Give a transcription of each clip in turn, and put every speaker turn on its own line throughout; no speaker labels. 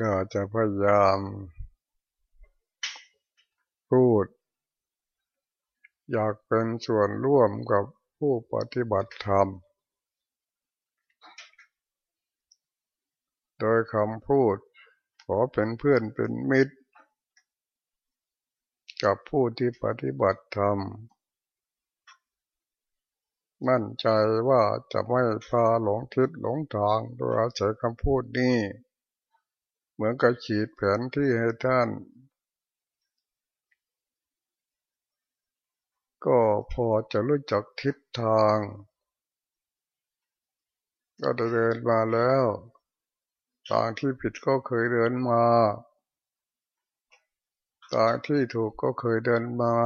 ก็จะพยายาม พูด อยากเป็นส่วนร่วมกับผู้ปฏิบัติธรรม โดยคำพูด ขอเป็นเพื่อนเป็นมิตร กับผู้ที่ปฏิบัติธรรม มั่นใจว่าจะไม่พาหลงทิศหลงทางโดยอาศัยคำพูดนี้ เหมือนกับฉีดแผนที่ให้ท่าน ก็พอจะรู้จักทิศทาง ก็เดินมาแล้วทางที่ผิดก็เคยเดินมาทางที่ถูกก็เคยเดินมา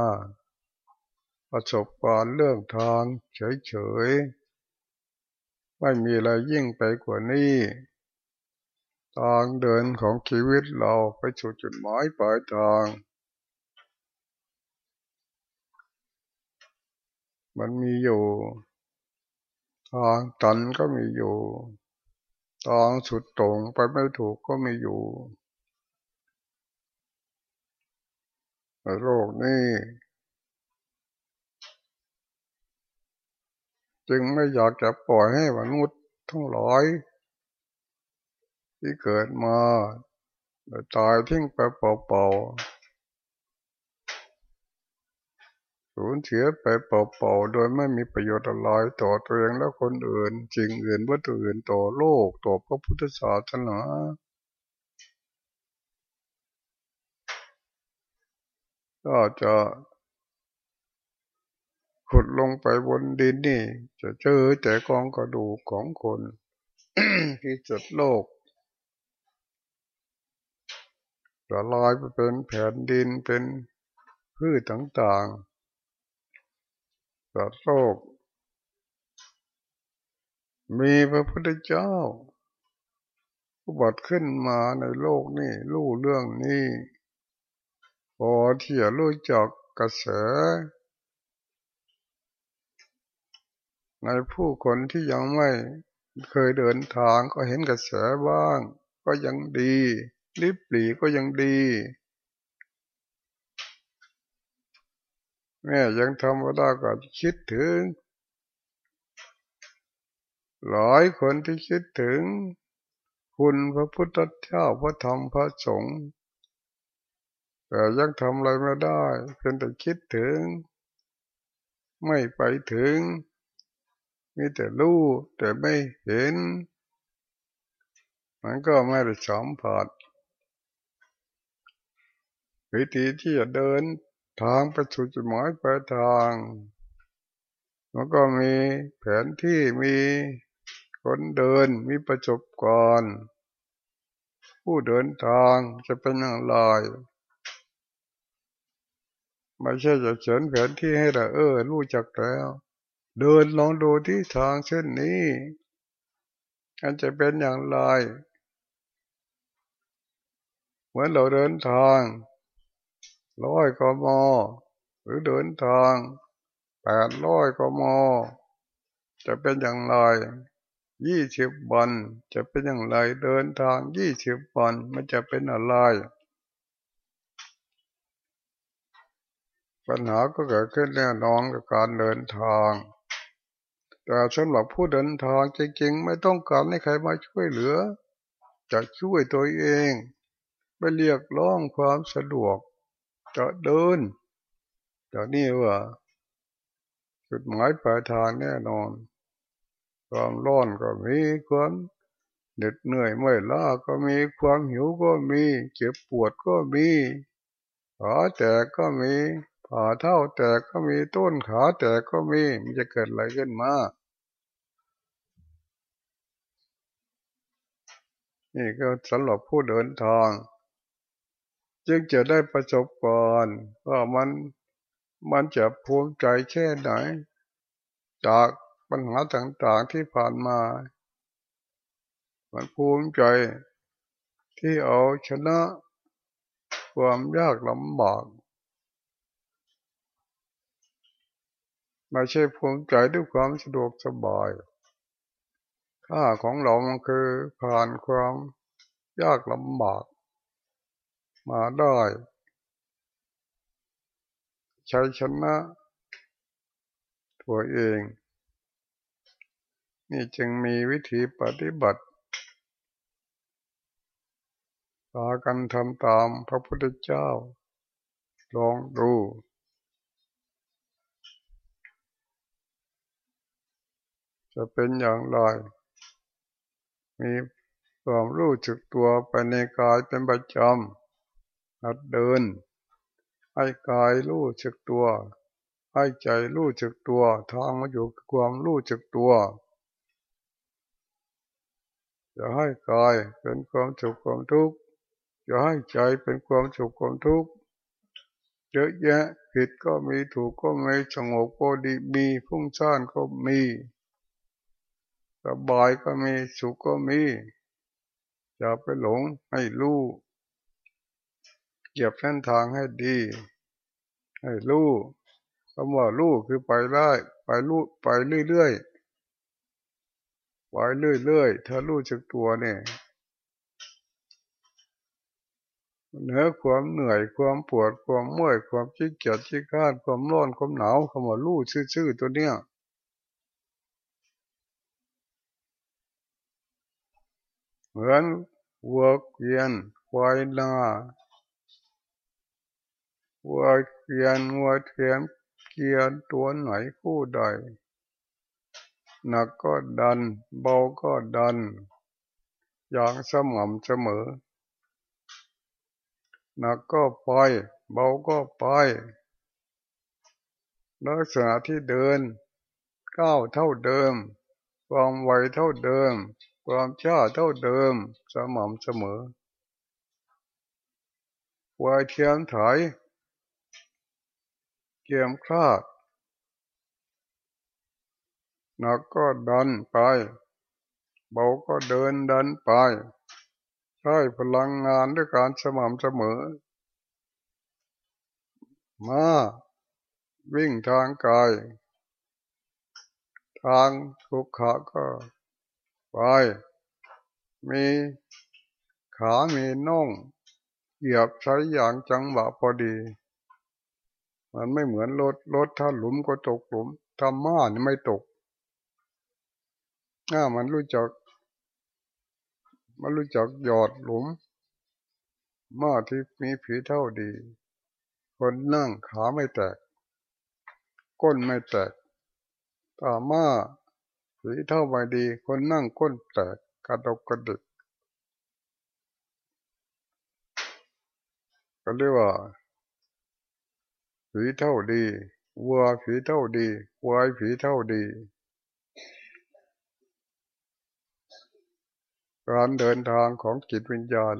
ประสบการณ์เรื่องทางเฉยๆ ไม่มีอะไรยิ่งไปกว่านี้ ทางเดินของชีวิตเราไปสู่จุดหมายปลายทาง มันมีอยู่ ทางตันก็มีอยู่ ทางสุดตรงไปไม่ถูกก็ม่อยู่ในโลกนี้จึงไม่อยากจะปล่อยให้มนุษย์ทั้งหลาย ที่เกิดมาตายทิ้งไปเปล่าๆสูญเสียไปเปล่าๆโดยไม่มีประโยชน์อะไรต่อตัวเองและคนอื่นจริงอื่นวัตถุอื่นต่อโลกต่อพระพุทธศาสนาก็จะขุดลงไปบนดินนี่ จะเจอแต่กองกระดูกของคนที่จุดโลก จะลอยไปเป็นแผ่นดินเป็นพืชต่างๆสัตว์โลก มีพระพุทธเจ้าอุบัติขึ้นมาในโลกนี้รู้เรื่องนี้พอที่จะรู้จักกระแส ในผู้คนที่ยังไม่เคยเดินทางก็เห็นกระแสบ้าง ก็ยังดี ลิบหลีก็ยังดี แม่ยังทำว่าได้ก็คิดถึงหลายคนที่คิดถึง คุณพระพุทธเจ้าพระธรรมพระสงฆ์แต่ยังทำอะไรไม่ได้เพียงแต่คิดถึง ไม่ไปถึง มีแต่รู้แต่ไม่เห็น มันก็ไม่ได้สัมผัส วิธีที่จะเดินทางไปสู่จุดหมายปลายทางมันก็มีแผนที่มีคนเดินมีประสบการณ์ผู้เดินทางจะเป็นอย่างไรไม่ใช่จะเขียนแผนที่ให้เราเออรู้จักแล้ว เดินลองดูที่ทางเส้นนี้มันจะเป็นอย่างไรเหมือนเราเดินทาง ร้อยกมหรือเดินทางแปดร้อยกมจะเป็นอย่างไรยี่สิบวันจะเป็นอย่างไรเดินทางยี่สิบวันมันจะเป็นอะไร ปัญหาก็เกิดขึ้นแน่นอนกับการเดินทาง แต่สำหรับผู้เดินทางจริงๆ ไม่ต้องการให้ใครมาช่วยเหลือ จะช่วยตัวเองไปเรียกร้องความสะดวก จะเดินจากนี้ว่าจุดหมายปลายทางแน่นอน ความร้อนก็มีความเหน็ดเหนื่อยเมื่อยล้าก็มีความหิวก็มีเจ็บปวดก็มีขาแตกก็มีผ่าเท้าแตกก็มีต้นขาแตกก็มีมันจะเกิดอะไรขึ้นมานี่ก็สำหรับผู้เดินทาง จึงจะได้ประสบก่อนว่ามันมันจะภูมิใจแค่ไหน จากปัญหาต่างๆที่ผ่านมา มันภูมิใจที่เอาชนะความยากลำบากไม่ใช่ภูมิใจด้วยความสะดวกสบาย ค่าของเรามันคือผ่านความยากลำบาก มาได้ใช้ชนะตัวเอง นี่จึงมีวิธีปฏิบัติพากันทำตามพระพุทธเจ้า ลองดู จะเป็นอย่างไร มีความรู้จึกตัวไปในกายเป็นประจำ หัดเดิน ให้กายรู้จึกตัว ให้ใจรู้จึกตัว ทางมาอยู่ความรู้จึกตัวจะให้กายเป็นความสุขความทุกข์จะให้ใจเป็นความสุขความทุกข์เยอะแยะผิดก็มีถูกก็มีสงบก็ดีมีฟุ้งซ่านก็มีสบายก็มีสุขก็มี อย่าไปหลงให้รู้ เหยียบเส้นทางให้ดี ให้รู้คำว่ารู้คือไปได้ไปรู้ไปเรื่อยๆไปเรื่อยๆถ้ารู้จักตัวเนี่ยเหนือความเหนื่อยความปวดความเมื่อยความขี้เกียจขี้ข้านความร้อนความหนาวคำว่ารู้ชื่อๆตัวเนี้ยเหมือนวัวเกียนควายนา วัวเกียนวัวเทียมเกียนตัวไหนคู่ใดหนักก็ดัน เบาก็ดัน อย่างสม่ำเสมอหนักก็ไป เบาก็ไปลักษณะที่เดินก้าวเท่าเดิม ความไวเท่าเดิม ความช้าเท่าเดิม สม่ำเสมอวายเทียมถอย เกียมคลาดหนักก็ดันไป เบาก็เดินดันไป ใช้พลังงานด้วยการสม่ำเสมอ มาวิ่งทางกาย ทางทุกขาก็ไป มีขามีน่อง เหยียบใช้อย่างจังหวะพอดี มันไม่เหมือนรถรถถ้าหลุมก็ตกหลุมทำม้านี่ไม่ตกถ้ามันรู้จัก มันรู้จักหยอดหลุมม้าที่มีผีเท่าดี คนนั่งขาไม่แตก ก้นไม่แตกตาม้าผีเท่าไม่ดี คนนั่งก้นแตกกระดกกระดิกก็เรียกว่า ผีเท่าดีวัวผีเท่าดีควายผีเท่าดี การเดินทางของจิตวิญญาณ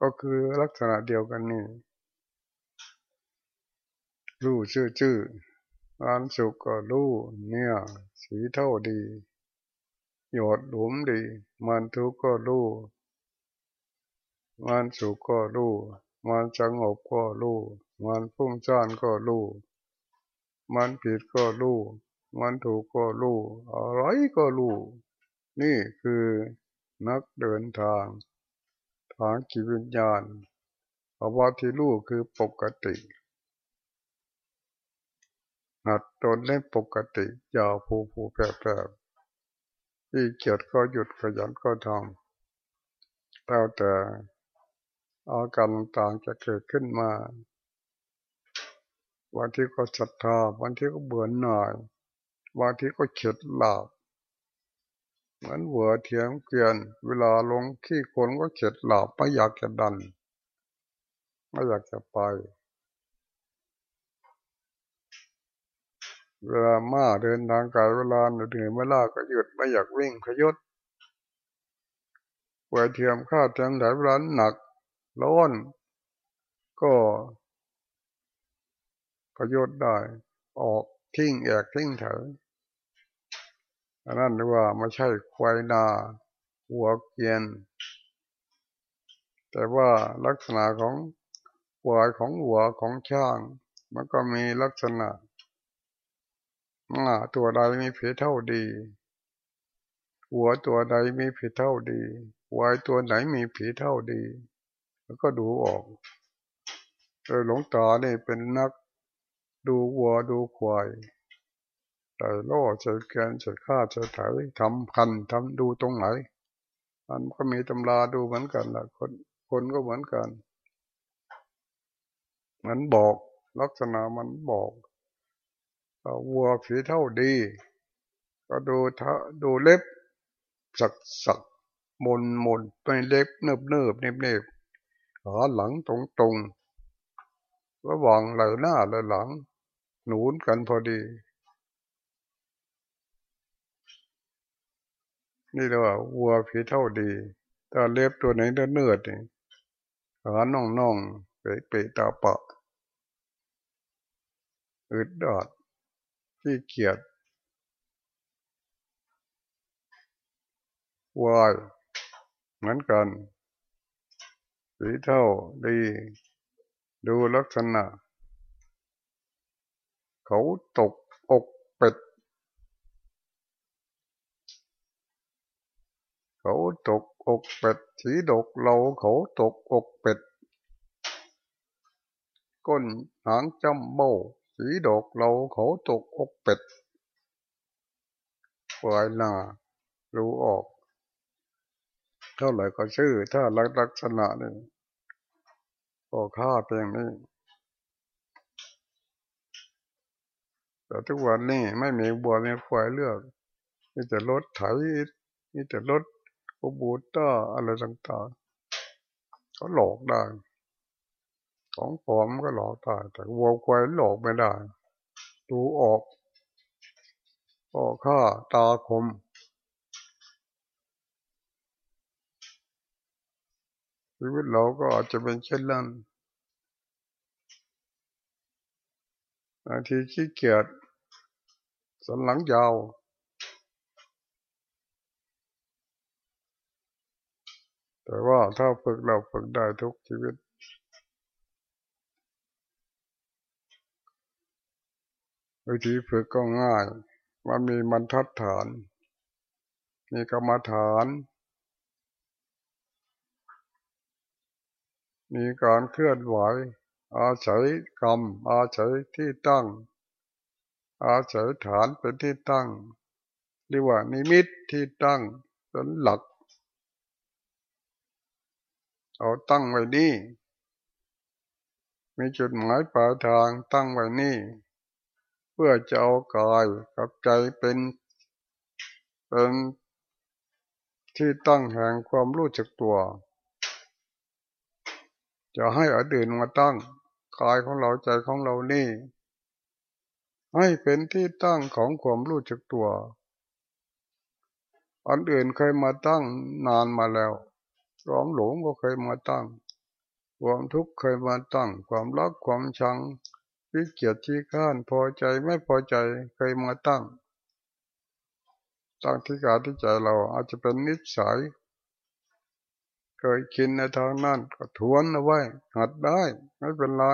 ก็คือลักษณะเดียวกันนี่รู้ชื่อชื่องานสุขก็รู้เนี่ย สีเท่าดีหยดหลุมดี มันทุกข์ก็รู้มันสุขก็รู้มันสงบก็รู้ มันฟุ้งซ่านก็รู้ มันผิดก็รู้ มันถูกก็รู้อะไรก็รู้ นี่คือนักเดินทาง ทางจิตวิญญาณภาวะที่รู้คือปกติหัดตนเล่นปกติอย่าผูผูแผลแผลที่เกียดก็หยุดขยันก็ทำแล้วแต่อาการต่างจะเกิดขึ้นมา วันที่ก็ศรัทธาวันที่ก็เบื่อหน่ายวันที่ก็เฉดหลาบเหมือนหัวเทียมเกลียน เวลาลงขี้คนก็เข็ดหลับไม่อยากจะดัน ไม่อยากจะไป เวลามาเดินทางไกลเวลาเหนื่อยเมื่อลาก็หยุดไม่อยากวิ่งขยศหัวเทียมข้าเทียมไหลเวลาหนักร้อนก็ ขยศได้ ออกทิ้งแอกทิ้งเถอะอันนั้นเรียกว่าไม่ใช่ควายนา หัวเกียน แต่ว่าลักษณะของหัวของหัวของช่าง มันก็มีลักษณะาตัวใดมีผีเท่าดี หัวตัวใดมีผีเท่าดีวายตัวไหนมีผีเท่าดี แล้วก็ดูออกโดยหลวงตาเนี่เป็นนัก ดูวัวดูควายใส่ล่อใส่แกนใส่ข้าใส่ไถทำพันทำดูตรงไหน มันก็มีตำราดูเหมือนกันละคนคนก็เหมือนกัน มันบอกลักษณะมันบอกวัวผีเท่าดี ก็ดูท่าดูเล็บ สักสักมนมนไปเล็บเนิบเนิบเนบเนบขาหลังตรงตรงระหว่างไหล่หน้าและหลัง หนุนกันพอดี นี่เรียกว่าวัวผีเท่าดีถ้าเล็บตัวไหนเนื้อนี่ขาน่องน่องเปะเปะตาปะอึดดอดที่เกียดวายเหมือนกันสีเท่าดี ดูลักษณะ เขาตกอกเป็ด เขาตกอกเป็ดสีดกเราเขาตกอกเป็ด ก้นหางจำโบสีดกเราเขาตกอกเป็ดปลายหน้ารู้ออก เท่าไหร่ก็ชื่อ ถ้าลักษณะนี่ก็ค่าเพียงนี้ แต่ทุกวันนี้ไม่มีบัวมีควายเลือกมีแต่รถไถมีแต่รถโอบูต้าอะไรต่างๆเขาหลอกได้ ของปลอมก็หลอกได้แต่วัวควายหลอกไม่ได้ดูออกก็ค่าตาคมชีวิตเราก็อาจจะเป็นเช่นนั้นบางทีขี้เกียจ สันหลังยาว แต่ว่าถ้าฝึกเราฝึกได้ทุกชีวิต วิธีฝึกก็ง่าย มันมีบรรทัดฐาน มีกรรมฐาน มีการเคลื่อนไหว อาศัยกรรม อาศัยที่ตั้ง อาศัยฐานเป็นที่ตั้งเรียกว่านิมิตที่ตั้งเป็นหลัก เอาตั้งไว้นี่มีจุดหมายปลายทางตั้งไว้นี่ เพื่อจะเอากายกับใจเป็นเป็นที่ตั้งแห่งความรู้จักตัว จะให้อดีตมาตั้งกายของเราใจของเรานี่ ให้เป็นที่ตั้งของความรู้จักตัว อันอื่นเคยมาตั้งนานมาแล้วความหลงก็เคยมาตั้ง ความทุกข์เคยมาตั้ง ความรักความชังวิเกียรติข้านพอใจไม่พอใจเคยมาตั้ง ตั้งที่กาที่ใจเราอาจจะเป็นนิสัย เคยคิดในทางนั้นก็ทวนเอาไว้ หัดได้ไม่เป็นไร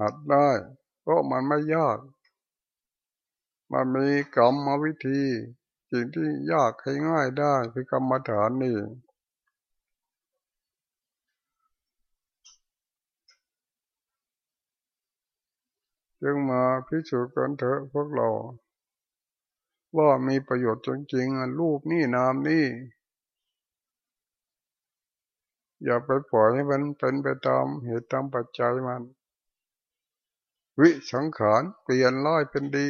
หัดได้ เพราะมันไม่ยาก มันมีกรรมวิธี สิ่งที่ยากให้ง่ายได้คือกรรมฐานนี่จึงมาพิสูจน์กันเถอะพวกเรา ว่ามีประโยชน์จริงๆรูปนี่นามนี่ อย่าไปปล่อยให้มันเป็นไปตามเหตุตามปัจจัยมัน วิสังขารเปลี่ยนร้อยเป็นดี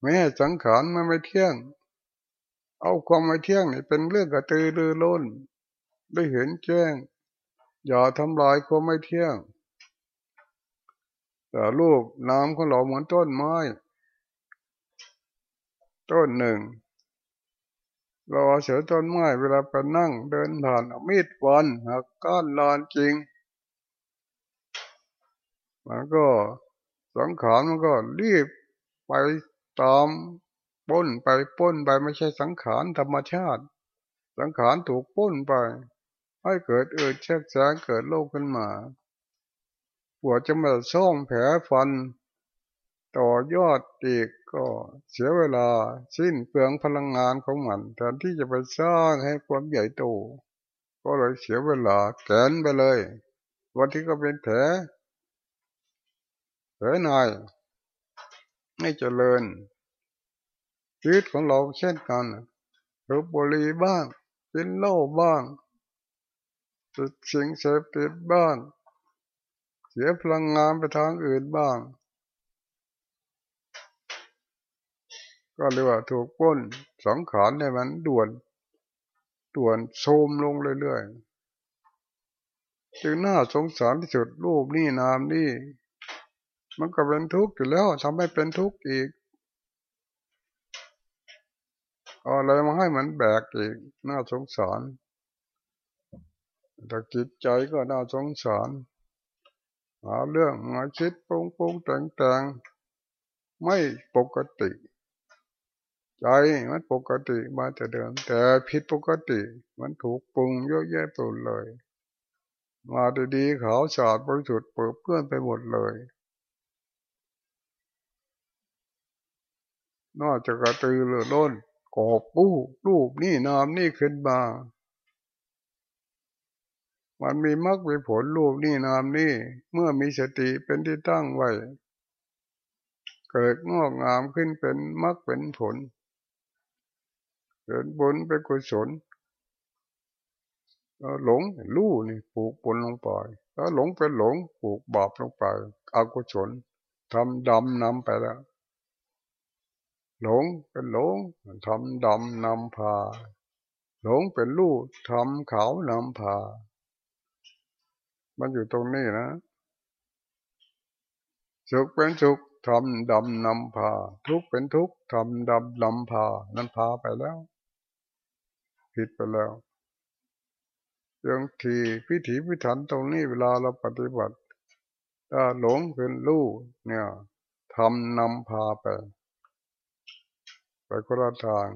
แม้สังขารมันไม่เที่ยง เอาความไม่เที่ยงนี่เป็นเรื่องกระตือรือร้นได้เห็นแจ้ง อย่าทำลายความไม่เที่ยง แต่รูปน้ำของเราเหมือนต้นไม้ ต้นหนึ่ง เราเสือต้นไม้เวลาไปนั่งเดินผ่านมีดฟันหักก้านลานจริงมันก็ สังขารมันก็รีบไปตามป้นไปป้นไปไม่ใช่สังขารธรรมชาติ สังขารถูกป้นไป ให้เกิดเอืดเช็คแสงเกิดโลกขึ้นมาปวดจะมาซ่องแผลฟัน ต่อยอดอีกก็เสียเวลาสิ้นเปลืองพลังงานของมันแทนที่จะไปสร้างให้ความใหญ่โตก็เลยเสียเวลาแกนไปเลย วันที่ก็เป็นแผล แผลหน่อยไม่เจริญชีวิตของเราเช่นกันรูบุรีบ้างกินเหล้าบ้างติดสิ่งเสพติดบ้าง เสียพลังงานไปทางอื่นบ้าง ก็เรียกว่าถูกป้นสังขารในมันด่วนด่วนโทมลงเรื่อยๆจึงน่าสงสารที่สุดรูปนี่นามนี่ มันก็เป็นทุกข์อยู่แล้วทำให้เป็นทุกข์อีกอะไรมาให้มันแบกอีก น่าสงสารแต่จิตใจก็น่าสงสารหาเรื่องมาคิดปุงปุงแต่งแต่งไม่ปกติ ใจมันปกติมาแต่เดิม แต่ผิดปกติ มันถูกปรุงเยอะแยะไปเลย มาดีๆขาวสะอาดบริสุทธิ์เปิดเพื่อนไปหมดเลย นอกจากกระตือรือร้นกอบกู้รูปนี่นามนี่ขึ้นมา มันมีมรรคมีผลรูปนี่นามนี่ เมื่อมีสติเป็นที่ตั้งไว้ เกิดงอกงามขึ้นเป็นมรรคเป็นผลเป็นบุญเป็นกุศลหลงลู่นี่ปลูกปุญลงไปแล้วหลงเป็นหลงปลูกบาปลงไปอกุศลทำดำนำไปแล้ว หลงเป็นหลงทำดำนำพา หลงเป็นลูกทำขาวนำพา มันอยู่ตรงนี้นะสุขเป็นสุขทำดำนำพา ทุกข์เป็นทุกข์ทำดำนำพานั้นพาไปแล้ว ผิดไปแล้วยังทีพิถีพิถันตรงนี้เวลาเราปฏิบัติถ้าหลงเป็นลูกเนี่ยทำนำพาไป ไปคนละทาง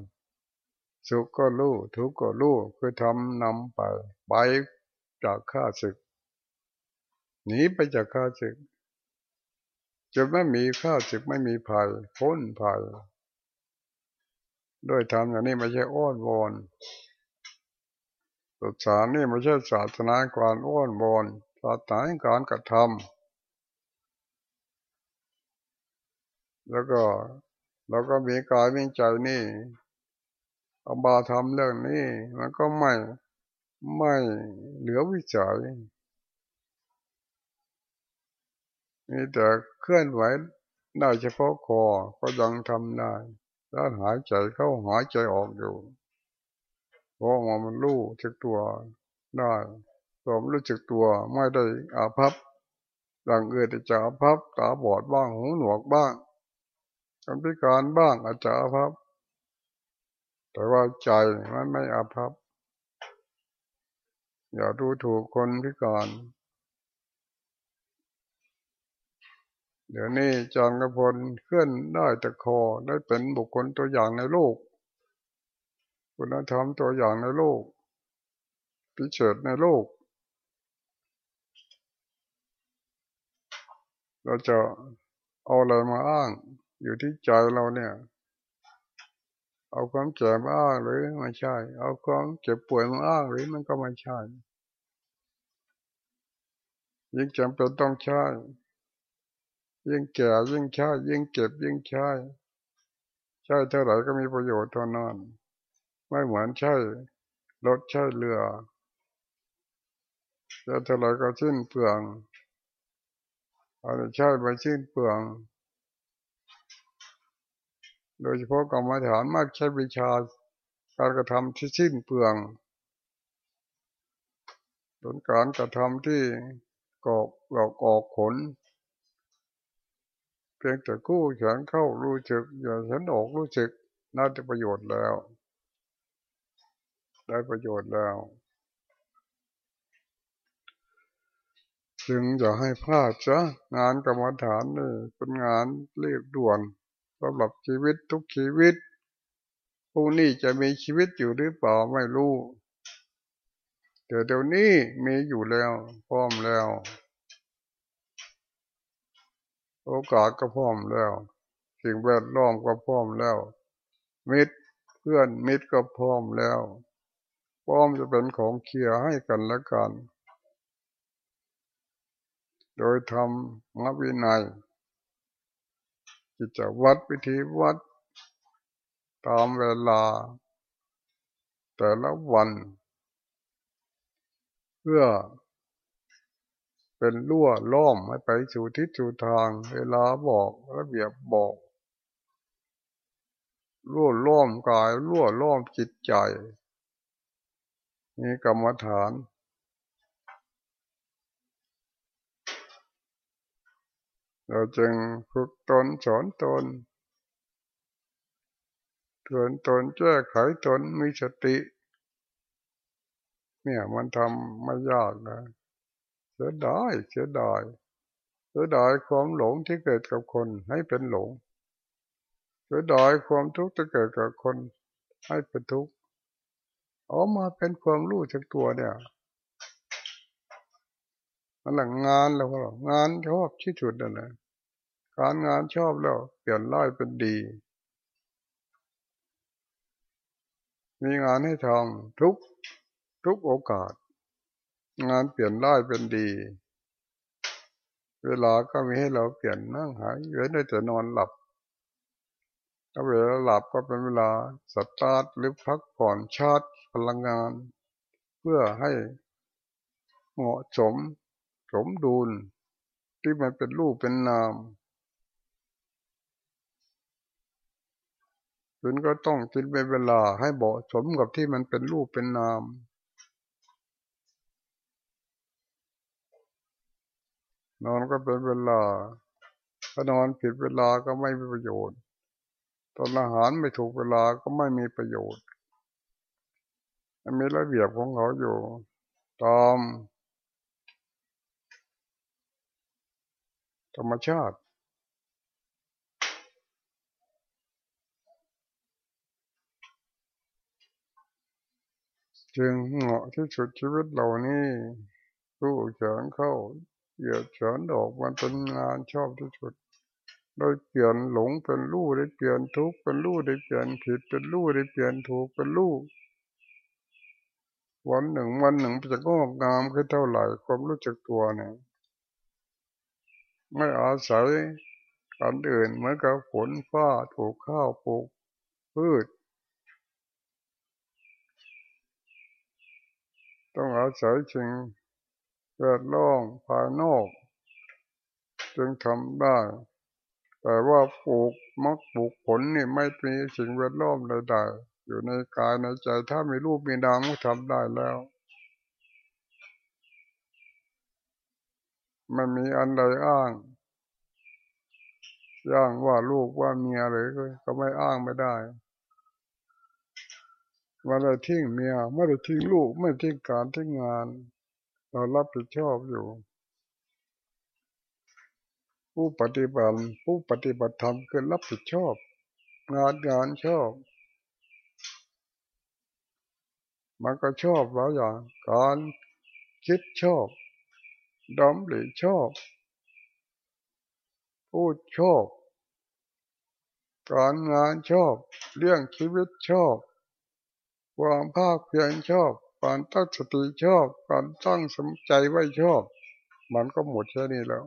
สุขก็รู้ทุกข์ก็รู้คือทำนำไปไปจากข้าศึกหนีไปจากข้าศึกจะไม่มีข้าศึกไม่มีภัยพ้นภัยด้วยทำอย่างนี้ไม่ใช่อ้อนวอนศาสนานี่ไม่ใช่ศาสนาการอ้อนวอนศาสนาการกระทำแล้วก็ เราก็มีกายมีใจนี่เอาบาทำเรื่องนี้ มันก็ไม่ไม่เหลือวิจัยมีแต่เคลื่อนไหวได้เฉพาะคอก็ยังทำได้แล้วหายใจเข้าหายใจออกอยู่เพราะมันรู้จักตัวได้ผมรู้จักตัวไม่ได้อาภัพดังเอื่นจะอาภัพตาบอดบ้างหูหนวกบ้าง คนพิการบ้างอาจจะอาภัพ แต่ว่าใจมันไม่อาภัพ อย่าดูถูกคนพิการ เดี๋ยวนี้จางกระพลเคลื่อนได้แต่คอได้เป็นบุคคลตัวอย่างในโลก คุณธรรมตัวอย่างในโลก พิเศษในโลกเราจะเอาอะไรมาอ้าง อยู่ที่ใจเราเนี่ย เอาความเจ็บมาอ้างหรือไม่ใช่ เอาความเจ็บป่วยมาอ้างหรือมันก็ไม่ใช่ยิ่งจำเป็นต้องใช้ยิ่งแก่ยิ่งใช้ยิ่งเจ็บยิ่งใช้ใช้เท่าไหร่ก็มีประโยชน์เท่านั้นไม่เหมือนใช้รถใช้เรือจะเท่าไหร่ก็สิ้นเปลืองเอาใช้ไปสิ้นเปลือง โดยเฉพาะกรรมฐานมากใช้วิชาการกระทำที่สิ้นเปลืองเป็นการกระทำที่กอกหลอกออกขน เพียงแต่กู้แขนเข้ารู้จึกอย่าฉันออกรู้จึกน่าจะประโยชน์แล้ว ได้ประโยชน์แล้ว จึงอย่าให้พลาดซะงานกรรมฐานนี่เป็นงานเรียบด่วน สำหรับชีวิตทุกชีวิตผู้นี้จะมีชีวิตอยู่หรือเปล่าไม่รู้แต่เดี๋ยวนี้มีอยู่แล้วพร้อมแล้ว โอกาสก็พร้อมแล้วสิ่งแวดล้อมก็พร้อมแล้ว มิตรเพื่อนมิตรก็พร้อมแล้ว พร้อมจะเป็นของเคียให้กันและกัน โดยทำมวินัย กิจวัตรวิธีวัดตามเวลา แต่ละวัน เพื่อ เป็นลั่วล้อมให้ไปสู่ทิศสู่ทาง เวลาบอกระเบียบบอกลั่วล้อมกายลั่วล้อมจิตใจนี่กรรมฐาน เราจึงฝึกตนสอนตนเตือนตนแก้ไขตนมีสติ เนี่ยมันทำไม่ยากนะสียดายเสียดายเสียดายความหลงที่เกิดกับคนให้เป็นหลงเสียดายความทุกข์ที่เกิดกับคนให้เป็นทุกข์ออกมาเป็นความรู้จากตัวเนี่ยมันหลังงานแล้วก็งานชอบที่สุดนั่นแหละ การงานชอบแล้วเปลี่ยนร้ายเป็นดี มีงานให้ทำทุกทุกโอกาส งานเปลี่ยนได้เป็นดี เวลาก็มีให้เราเปลี่ยนนั่งหายเว้นได้แต่นอนหลับถ้าเวลาหลับก็เป็นเวลาสตาร์ทหรือพักผ่อนชาร์จพลังงาน เพื่อให้เหมาะสมสมดุลที่มันเป็นรูปเป็นนาม คุณก็ต้องกินเป็นเวลาให้เหมาะสมกับที่มันเป็นรูปเป็นนาม นอนก็เป็นเวลา ถ้านอนผิดเวลาก็ไม่มีประโยชน์ ตอนอาหารไม่ถูกเวลาก็ไม่มีประโยชน์มีระเบียบของเขาอยู่ ตามธรรมชาติ จึงเหมาะที่สุดชีวิตเหล่านี้รู้เฉินเข้าเหยียดเฉินออกมันเป็นงานชอบที่สุดโดยเปลี่ยนหลงเป็นรู้ได้เปลี่ยนทุกข์เป็นรู้ได้เปลี่ยนผิดเป็นรู้ได้เปลี่ยนถูกเป็นรู้วันหนึ่งวันหนึ่งจะงอกงามขึ้นเท่าไหร่ความรู้จักตัวเนี่ยไม่อาศัยการอื่นเหมือนกับฝนฟ้าถูกข้าวปลูกพืช ต้ อาศัยชิงแวดล้อมภายนอก จึงทำได้ แต่ว่าปลูกมักปลูกผลนี่ไม่มีสิ่งแวดล้อมใดๆอยู่ในกายในใจถ้ามีรูปมีนามก็ทำได้แล้วไม่มีอันใดอ้างย่างว่าลูกว่าเมียเลยก็ไม่อ้างไม่ได้ ว่าได้ทิ้งเมียไม่ได้ทิ้งลูก ไม่ทิ้งการทิ้งงาน เรารับผิดชอบอยู่ ผู้ปฏิบัติผู้ปฏิบัติธรรมคือรับผิดชอบ งานงานชอบ มันก็ชอบแล้วอย่างการคิดชอบดำหรือชอบ พูดชอบ การงานชอบ เรื่องชีวิตชอบ ความภาคเพียรชอบ การตั้งสติชอบ การตั้งสมใจไว้ชอบ มันก็หมดแค่นี้แล้ว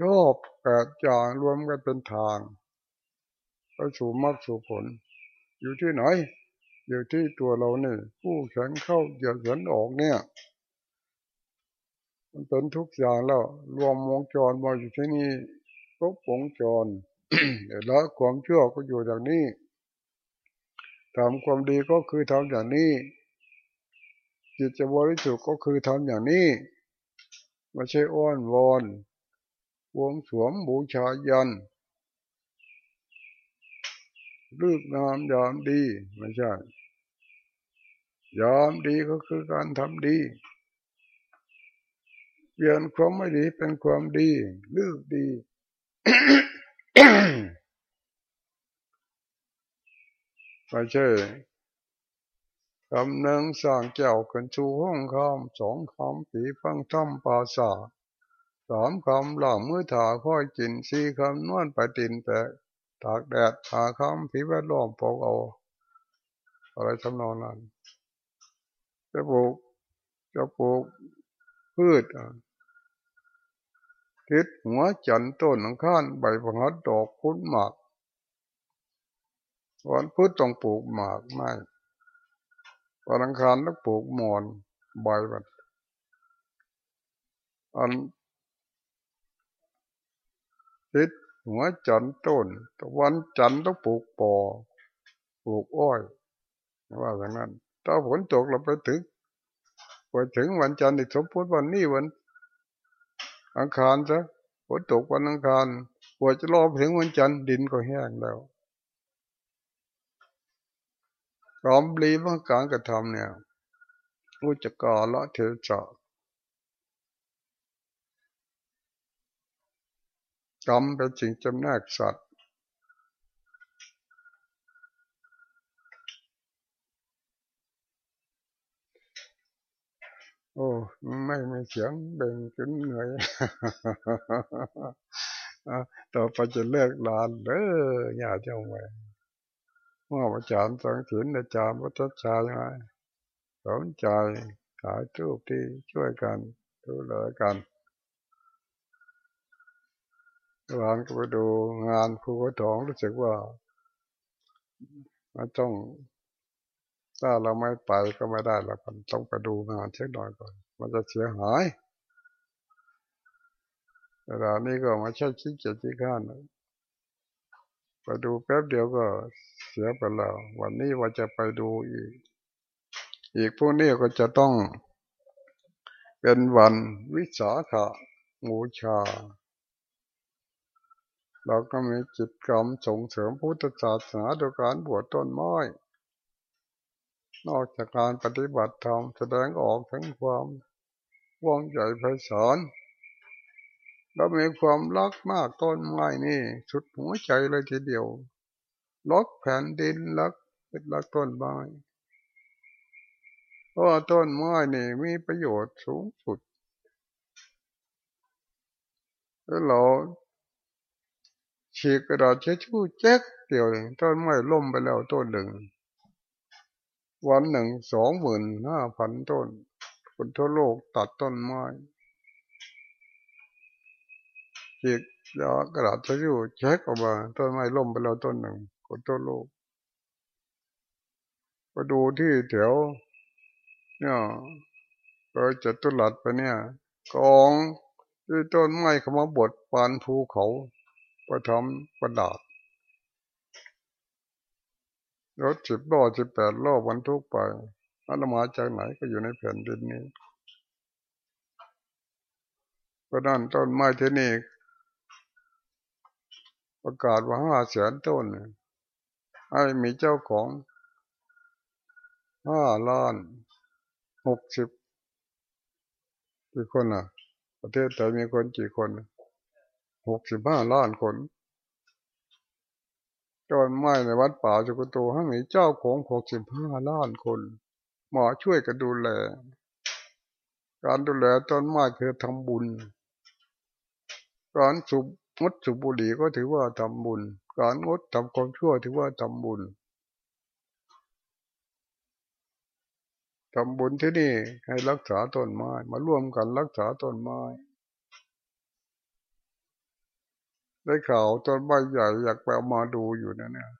ชอบแปดอย่างรวมกันเป็นทางไปสู่มรรคสู่ผล อยู่ที่ไหน อยู่ที่ตัวเราเนี่ยผู้แข็งเข้าเหยียดฉันออกเนี่ย มันเป็นทุกอย่างแล้ว รวมวงจรมาอยู่ที่นี่ครบวงจรแล้วความเชื่อก็อยู่อย่างนี้ ทำความดีก็คือทำอย่างนี้ จิตจะบริสุทธิ์ก็คือทำอย่างนี้ไม่ใช่อ้อนวอนวงสวมบูชายันรูปงามยามดีไม่ใช่ยามดีก็คือการทำดีเปลี่ยนความไม่ดีเป็นความดีเลือกดี ไม่ใช่คำหนึ่งสั่งเจ้าขึ้นชูห้องคำสองคำผีฟังถ้ำปาสาสามคำหลังมือถาค่อยกินสี่คำนวลไปตินแปะตากแดดหาคำผีแวดล้อมปอกเอา อะไรทำนองนั้นจะปลูกจะปลูกพืชทิศหัวจันต้นข้านใบผงัดดอกพุ้นหมาก วันพุธต้องปลูกหมากไม่วันอังคารต้องปลูกหมอนใบมันอันทิศหัวจันต้นวันจันต้องปลูกปอปลูกอ้อยว่าอย่างนั้น ถ้าฝนตกเราไปถึงไปถึงวันจันทร์อีกสมมติวันนี้วัน อังคารซะฝนตกวันอังคารกว่าจะรอถึงวันจันทร์ดินก็แห้งแล้ว พร้อมรีบการกระทำเนี่ยอุจกาละเทจากรรมเป็นสิ่งจำแนกสัตว์ โอ้ไม่ไม่เสียงเบ่งจนเหนื่อยต่อไปจะเลิกลานเด้ออย่าเจ้าไว้ เมื่ออาจารย์สังสินอาจารย์วัชชายไงสนใจขายทูบที่ช่วยกันดูแลกันวานก็ไปดูงานภูกระถองรู้สึกว่ามันต้องถ้าเราไม่ไปก็ไม่ได้ล้วกันต้องไปดูงานเช็คหน่อยก่อน มันจะเสียหายเวลานี้ก็มาใช้ชิ้นเจ็ดที่ข้าน ไปดูแป๊บเดียวก็เสียไปแล้ว วันนี้ว่าจะไปดูอีก อีกพวกนี้ก็จะต้องเป็นวันวิสาขบูชา เราก็มีจิตกรรมส่งเสริมพุทธศาสนาโดยการบวชต้นไม้นอกจากการปฏิบัติธรรมแสดงออกถึงความว่องใหญ่ไพศาล เรามีความรักมากต้นไม้นี่สุดหัวใจเลยทีเดียวรักแผ่นดินรักเป็นรักต้นไม้เพราะต้นไม้นี่มีประโยชน์สูงสุดแล้วเราฉีกกระดาษเช็ดชู่แจ๊กเดียวต้นไม้ล่มไปแล้วต้นหนึ่ง วันหนึ่งสองหมื่นห้าพันต้นคนทั่วโลกตัดต้นไม้ จีกยากระดาษจะอยู่เช็คออกมาต้นไม้ล่มไปแล้วต้นหนึ่งคนทั่วโลกไปดูที่แถวเนี่ยก็จะตุลัดไปเนี่ยกองที่ต้นไม้เขามาบดปานภูเขาไปทำประดาษรถสิบล้อสิบแปดล้อบรรทุกไปอันมาจากไหนก็อยู่ในแผ่นดินนี้เพราะนั้นต้นไม้ที่นี่ ประกาศว่าห้าแสนต้นให้มีเจ้าของห้าล้านหกสิบกี่คนอะ ประเทศไทยมีคนกี่คนหกสิบห้าล้านคนต้นไม้ในวัดป่าจุกโตให้มีเจ้าของหกสิบห้าล้านคน หมอช่วยกันดูแล การดูแลต้นไม้คือทำบุญ การสุบ งดสุบุหรี่ก็ถือว่าทำบุญ การงดทำความชั่วถือว่าทำบุญทำบุญที่นี่ให้รักษาต้นไม้ มาร่วมกันรักษาต้นไม้ ได้ข่าวต้นใบใหญ่อยากไปเอามาดูอยู่นะเนี่ย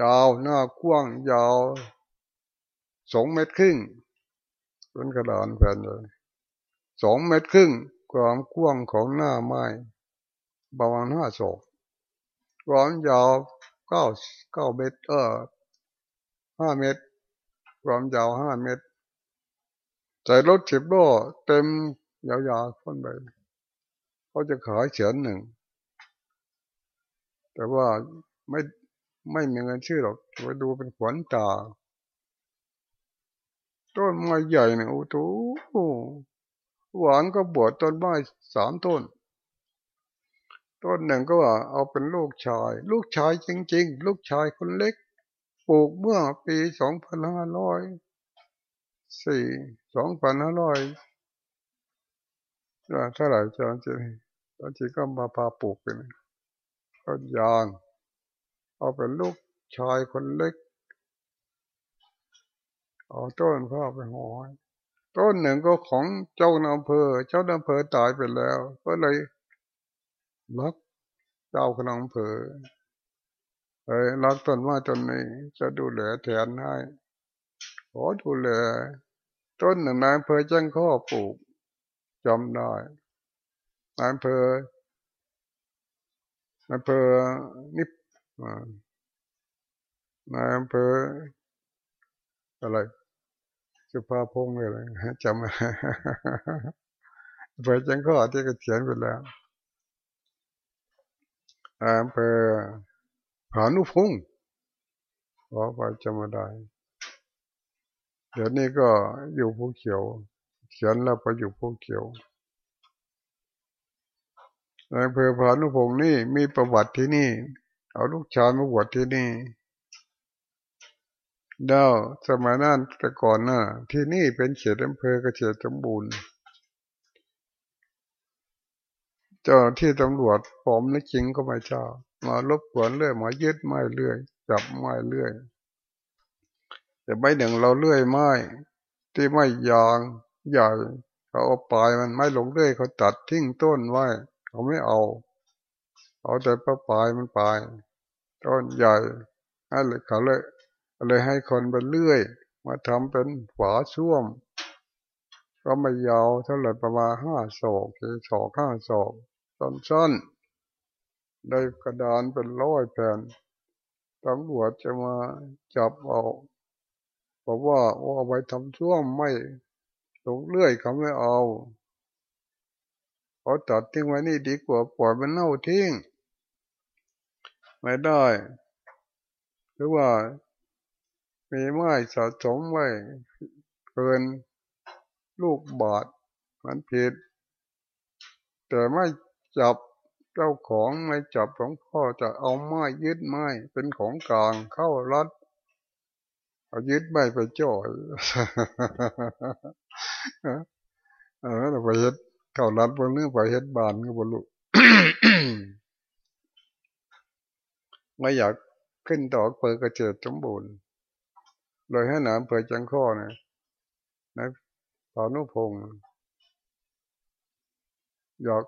ยาวหน้ากว้างยาวสองเมตรครึ่งเป็นกระดานแผ่นเลยสองเมตรครึ่งความกว้างของหน้าไม้ ประมาณห้าศอกความยาวเก้าเก้าเมตรเออห้าเมตรความยาวห้าเมตรใส่รถสิบล้อเต็มยาวๆขึ้นไปเขาจะขายเฉียนหนึ่ง แต่ว่าไม่ไม่มีเงินชื่อหรอกไปดูเป็นขวัญตาต้นไม้ใหญ่เนี่ยโอ้โหหวานก็บวชต้นไม้สามต้น ต้นหนึ่งก็ว่าเอาเป็นลูกชาย ลูกชายจริง ๆ ลูกชายคนเล็ก ปลูกเมื่อปีสองพันห้าร้อยสี่สองพันห้าร้อยเท่าไหร่จางจะตอนที่ก็มาพาปลูกกันต้นยาง เอาเป็นลูกชายคนเล็ก เอาต้นข้าไปหอยต้นหนึ่งก็ของเจ้าอำเภอ เจ้าอำเภอตายไปแล้ว ก็เลย รักเจ้าคณะอำเภอเอ้รักตนว่าตนนี้จะดูแลแทนให้ขอดูแลต้นหนึ่งนายอำเภอแจ้งข้อปลูกจำได้นายอำเภอนายอำเภอนิพนายอำเภออะไรสุภาพงศ์เลยจำอำเภอแจ้งข้อที่ก็เขียนไปแล้ว อำเภอผานุพงศ์ขอไปจำมาได้เดี๋ยวนี้ก็อยู่ภูเขียว เขียนแล้วไปอยู่ภูเขียวในอำเภอพานุพงศ์นี่มีประวัติที่นี่ เอาลูกชายมาบวชที่นี่ดาวสมัยนั้นแต่ก่อนน่ะ ที่นี่เป็นเขตอำเภอกเกษตรสมบูรณ์ เจ้าที่ตำรวจปลอมและจริงก็ไม่ชอบมาลบกวนเรื่อยมายึดไม้เรื่อย จับไม้เรื่อย แต่ใบหนึ่งเราเลื่อยไม้ที่ไม่ยางใหญ่เขาเอาปลายมันไม่ลงเลื่อยเขาตัดทิ้งต้นไว้เขาไม่เอา เอาแต่ปลายมันปลายต้นใหญ่ให้เลยเขาเลยเลยให้คนไปเลื่อย มาทำเป็นฝาช่วม ก็ไม่ยาวเท่าไหร่ประมาณห้าศอกคือศอกห้าศอก สั้นได้กระดานเป็นร้อยแผ่นตำรวจจะมาจับเอาบอกว่าเอาไปทำช่วมไม่ลงเลื่อยเขาไม่เอาเขาตัดทิ้งไว้นี่ดีกว่าปล่อยมันเน่าทิ้ง ไม่ได้ หรือว่ามีไม้สะสมไว้เกินลูกบาทมันผิด แต่ไม่ จับเจ้าของไม่จับของพ่อจะเอาไม้ยึดไม้เป็นของกลางเข้ารัดเอายึดไม้ไปจ่อยเออไปเฮ็ดเข้ารัดบนเรื่องไปเฮ็ดบานก็บรรลุไม่อยากขึ้นต่อเปิดกระเจิดสมบูรณ์เลยให้หนามเปิดจังข้อนี่ยนะพานุพงศ์อยาก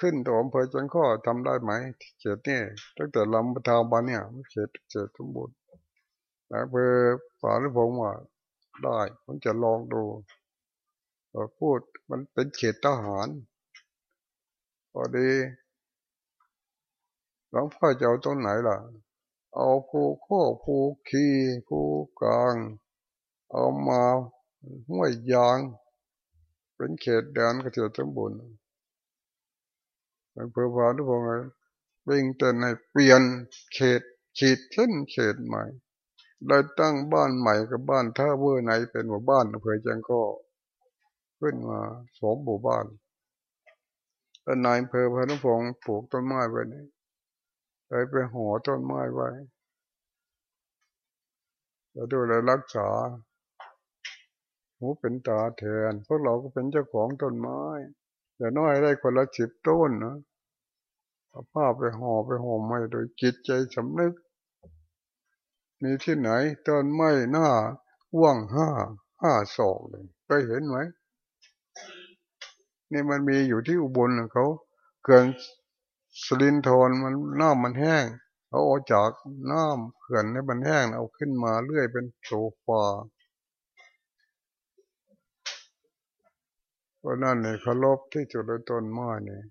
ขึ้นตัวอำเภอจังข้อทำได้ไหมเขตนี่ตั้งแต่ลำปทาบานเนี่ยเขตเขตสมบูรณ์อำเภอพานุพงศ์ว่าได้ผมจะลองดูพูดมันเป็นเขตทหารพอดีหลวงพ่อจะเอาตรงไหนล่ะ เอาภูโคภูคีภูกลาง เอามาห้วยยาง เป็นเขตแดนเกษตรสมบูรณ์ เพื่อพาทุกคนวิ่งเต้นให้เปลี่ยนเขตขีดเส้นเขตใหม่ได้ตั้งบ้านใหม่กับบ้านท่าเวอร์ไหนเป็นหมู่บ้านอำเภอจังก็ขึ้นมาสมบูบ้านแล้วนายอำเภอพานุพงศ์ปลูกต้นไม้ไว้นี่เลยไปห่อต้นไม้ไว้แล้วดูแลรักษาหูเป็นตาแทนพวกเราก็เป็นเจ้าของต้นไม้ อย่าน้อยได้คนละสิบต้นนะ เอาผ้าไปห่อไปห่อไม้โดยจิตใจสำนึก มีที่ไหนต้นไม้หน้าว่างห้าห้าศอกเลยไปเห็นไหมนี่มันมีอยู่ที่อุบลเขาเกินสลินทนมันน้ำมันแห้งเอาออกจากน้ำเขื่อนให้มันแห้งเอาขึ้นมาเรื่อยเป็นโซฟาเพราะนั่นเนี่ยเขาลบที่จุดต้นไม้เนี่ย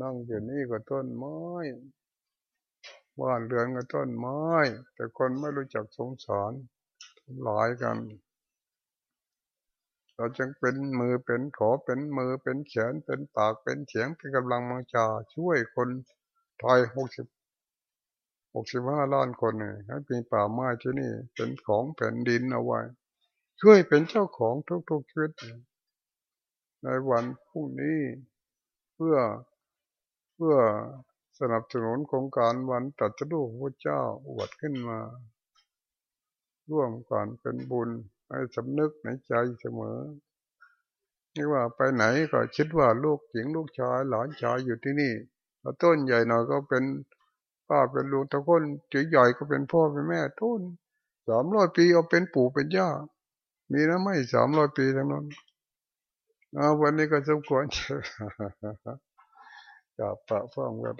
นั่งอยู่นี่ก็ต้นไม้บ้านเรือนก็ต้นไม้ แต่คนไม่รู้จักสงสารทำลายกัน เราจึงเป็นมือเป็นขอเป็นมือเป็นเขียนเป็นปากเป็นเสียงเป็นกำลังมังชาช่วยคนไทยหกสิบหกสิบห้าล้านคนเนี่ยให้มีป่าไม้ที่นี่ เป็นของแผ่นดินเอาไว้ ช่วยเป็นเจ้าของทุกๆชีวิตในวันพรุ่งนี้เพื่อ พื่อสนับสนุนโครงการวันตัดสู้พระเจ้าอวดขึ้นมา ร่วมกันเป็นบุญให้สำนึกในใจเสมอนี่ว่าไปไหนก็คิดว่าลูกหญิงลูกชายหลานชายอยู่ที่นี่ถ้าต้นใหญ่หน่อยก็เป็นป้าเป็นลุงถ้าคนใหญ่ก็เป็นพ่อเป็นแม่ต้นสามร้อยปีเอาเป็นปู่เป็นย่ามีนะไม่สามร้อยปีทั้งนั้นเอาวันนี้ก็สมควร จะปะฟังกัน